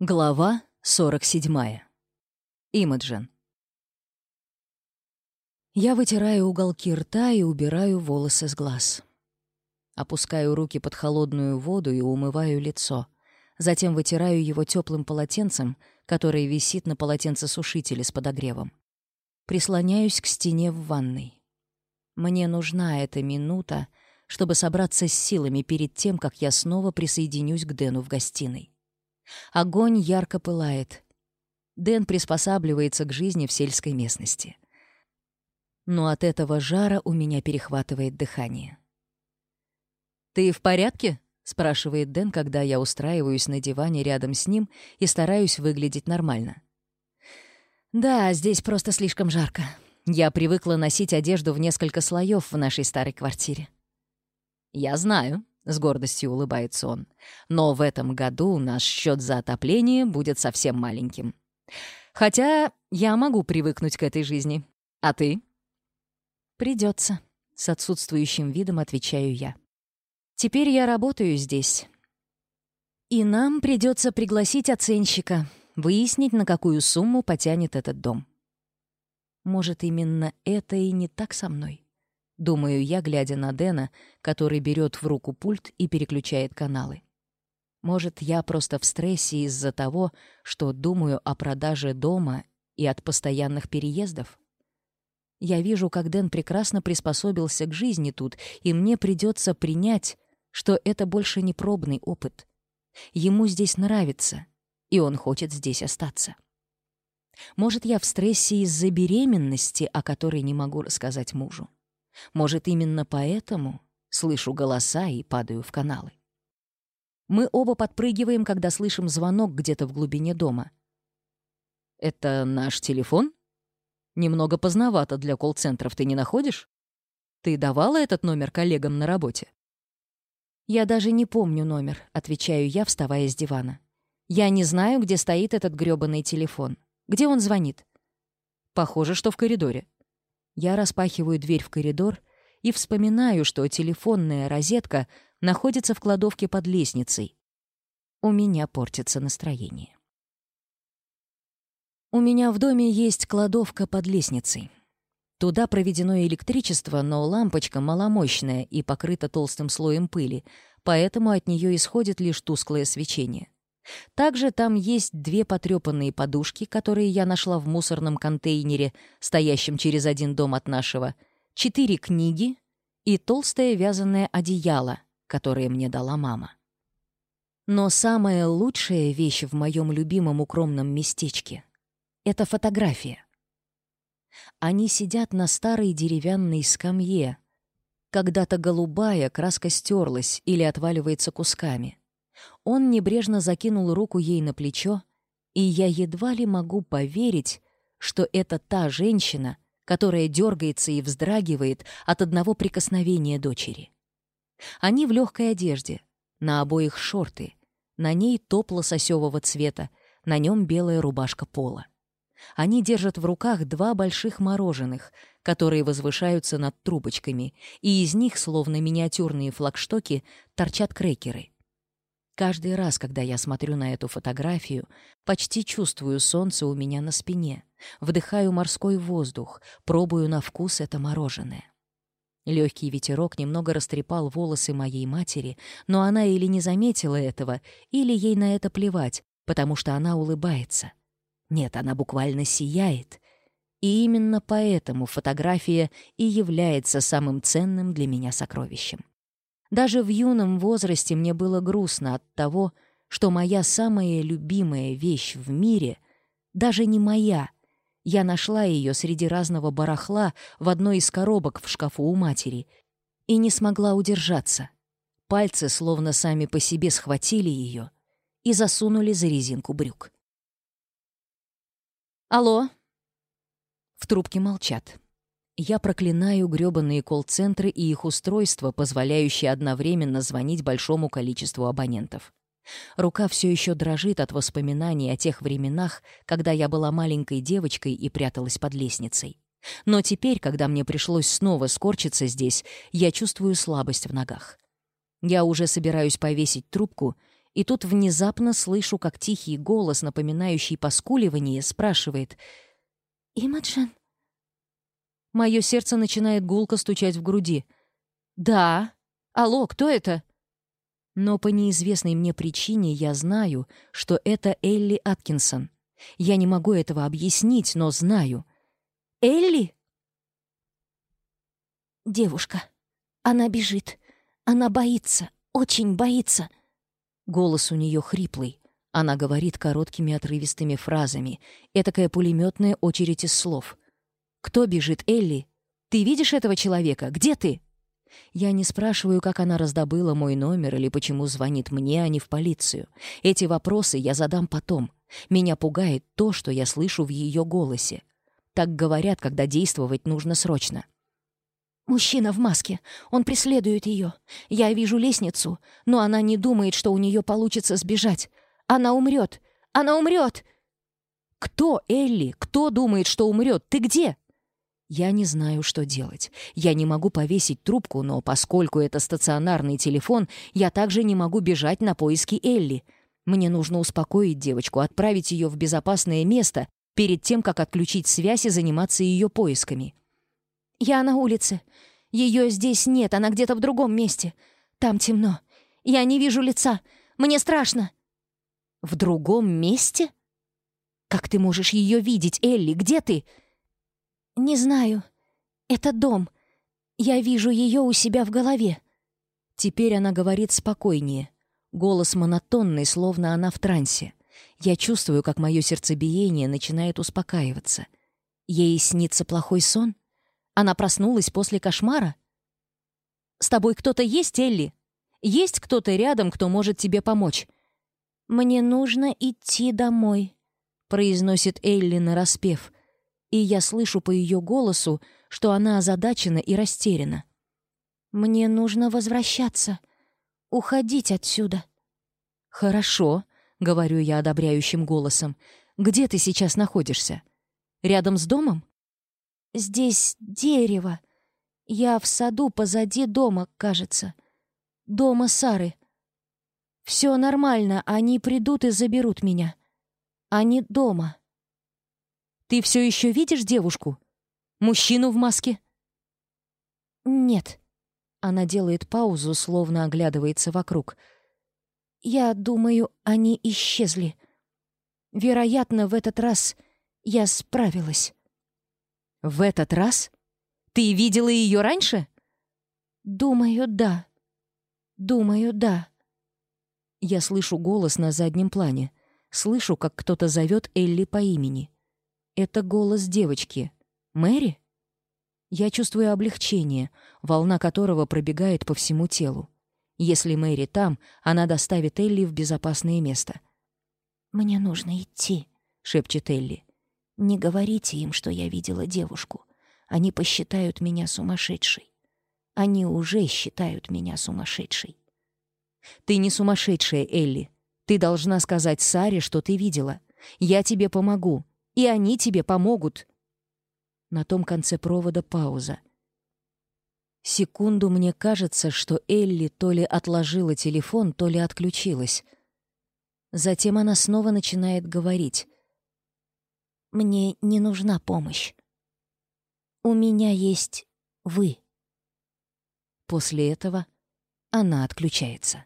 Глава 47. Имаджин. Я вытираю уголки рта и убираю волосы с глаз. Опускаю руки под холодную воду и умываю лицо. Затем вытираю его теплым полотенцем, которое висит на полотенцесушителе с подогревом. Прислоняюсь к стене в ванной. Мне нужна эта минута, чтобы собраться с силами перед тем, как я снова присоединюсь к Дэну в гостиной. Огонь ярко пылает. Дэн приспосабливается к жизни в сельской местности. Но от этого жара у меня перехватывает дыхание. «Ты в порядке?» — спрашивает Дэн, когда я устраиваюсь на диване рядом с ним и стараюсь выглядеть нормально. «Да, здесь просто слишком жарко. Я привыкла носить одежду в несколько слоев в нашей старой квартире». «Я знаю», — с гордостью улыбается он. «Но в этом году наш счет за отопление будет совсем маленьким. Хотя я могу привыкнуть к этой жизни. А ты?» «Придется», — с отсутствующим видом отвечаю я. «Теперь я работаю здесь. И нам придется пригласить оценщика, выяснить, на какую сумму потянет этот дом. Может, именно это и не так со мной?» Думаю я, глядя на Дэна, который берет в руку пульт и переключает каналы. Может, я просто в стрессе из-за того, что думаю о продаже дома и от постоянных переездов? Я вижу, как Дэн прекрасно приспособился к жизни тут, и мне придется принять, что это больше не пробный опыт. Ему здесь нравится, и он хочет здесь остаться. Может, я в стрессе из-за беременности, о которой не могу рассказать мужу. Может, именно поэтому слышу голоса и падаю в каналы. Мы оба подпрыгиваем, когда слышим звонок где-то в глубине дома. «Это наш телефон?» «Немного поздновато для колл-центров, ты не находишь? Ты давала этот номер коллегам на работе?» «Я даже не помню номер», — отвечаю я, вставая с дивана. «Я не знаю, где стоит этот грёбаный телефон. Где он звонит?» «Похоже, что в коридоре. Я распахиваю дверь в коридор и вспоминаю, что телефонная розетка находится в кладовке под лестницей. У меня портится настроение. У меня в доме есть кладовка под лестницей. Туда проведено электричество, но лампочка маломощная и покрыта толстым слоем пыли, поэтому от нее исходит лишь тусклое свечение. Также там есть две потрепанные подушки, которые я нашла в мусорном контейнере, стоящем через один дом от нашего, четыре книги и толстое вязаное одеяло, которое мне дала мама. Но самая лучшая вещь в моем любимом укромном местечке — это фотография. Они сидят на старой деревянной скамье. Когда-то голубая краска стерлась или отваливается кусками — он небрежно закинул руку ей на плечо, и я едва ли могу поверить, что это та женщина, которая дергается и вздрагивает от одного прикосновения дочери. Они в легкой одежде, на обоих шорты, на ней топло сосевого цвета, на нем белая рубашка пола. Они держат в руках два больших мороженых, которые возвышаются над трубочками, и из них, словно миниатюрные флагштоки, торчат крекеры. Каждый раз, когда я смотрю на эту фотографию, почти чувствую солнце у меня на спине, вдыхаю морской воздух, пробую на вкус это мороженое. Легкий ветерок немного растрепал волосы моей матери, но она или не заметила этого, или ей на это плевать, потому что она улыбается. Нет, она буквально сияет. И именно поэтому фотография и является самым ценным для меня сокровищем. Даже в юном возрасте мне было грустно от того, что моя самая любимая вещь в мире даже не моя. Я нашла ее среди разного барахла в одной из коробок в шкафу у матери и не смогла удержаться. Пальцы словно сами по себе схватили ее и засунули за резинку брюк. «Алло?» В трубке молчат. Я проклинаю грёбаные колл-центры и их устройства, позволяющие одновременно звонить большому количеству абонентов. Рука все еще дрожит от воспоминаний о тех временах, когда я была маленькой девочкой и пряталась под лестницей. Но теперь, когда мне пришлось снова скорчиться здесь, я чувствую слабость в ногах. Я уже собираюсь повесить трубку, и тут внезапно слышу, как тихий голос, напоминающий поскуливание, спрашивает «Имаджин?» Мое сердце начинает гулко стучать в груди. «Да? Алло, кто это?» Но по неизвестной мне причине я знаю, что это Элли Аткинсон. Я не могу этого объяснить, но знаю. «Элли?» «Девушка. Она бежит. Она боится. Очень боится». Голос у нее хриплый. Она говорит короткими отрывистыми фразами, этакая пулеметная очередь из слов — «Кто бежит, Элли? Ты видишь этого человека? Где ты?» Я не спрашиваю, как она раздобыла мой номер или почему звонит мне, а не в полицию. Эти вопросы я задам потом. Меня пугает то, что я слышу в ее голосе. Так говорят, когда действовать нужно срочно. «Мужчина в маске. Он преследует ее. Я вижу лестницу, но она не думает, что у нее получится сбежать. Она умрет! Она умрет!» «Кто, Элли? Кто думает, что умрет? Ты где?» Я не знаю, что делать. Я не могу повесить трубку, но поскольку это стационарный телефон, я также не могу бежать на поиски Элли. Мне нужно успокоить девочку, отправить ее в безопасное место перед тем, как отключить связь и заниматься ее поисками. «Я на улице. Ее здесь нет, она где-то в другом месте. Там темно. Я не вижу лица. Мне страшно». «В другом месте? Как ты можешь ее видеть, Элли? Где ты?» Не знаю. Это дом. Я вижу ее у себя в голове. Теперь она говорит спокойнее. Голос монотонный, словно она в трансе. Я чувствую, как мое сердцебиение начинает успокаиваться. Ей снится плохой сон? Она проснулась после кошмара? «С тобой кто-то есть, Элли? Есть кто-то рядом, кто может тебе помочь?» «Мне нужно идти домой», — произносит Элли нараспев и я слышу по ее голосу, что она озадачена и растеряна. «Мне нужно возвращаться, уходить отсюда». «Хорошо», — говорю я одобряющим голосом. «Где ты сейчас находишься? Рядом с домом?» «Здесь дерево. Я в саду позади дома, кажется. Дома Сары. Все нормально, они придут и заберут меня. Они дома». Ты все еще видишь девушку? Мужчину в маске? Нет. Она делает паузу, словно оглядывается вокруг. Я думаю, они исчезли. Вероятно, в этот раз я справилась. В этот раз? Ты видела ее раньше? Думаю, да. Думаю, да. Я слышу голос на заднем плане. Слышу, как кто-то зовет Элли по имени. Это голос девочки. «Мэри?» Я чувствую облегчение, волна которого пробегает по всему телу. Если Мэри там, она доставит Элли в безопасное место. «Мне нужно идти», — шепчет Элли. «Не говорите им, что я видела девушку. Они посчитают меня сумасшедшей. Они уже считают меня сумасшедшей». «Ты не сумасшедшая, Элли. Ты должна сказать Саре, что ты видела. Я тебе помогу и они тебе помогут». На том конце провода пауза. Секунду мне кажется, что Элли то ли отложила телефон, то ли отключилась. Затем она снова начинает говорить. «Мне не нужна помощь. У меня есть вы». После этого она отключается.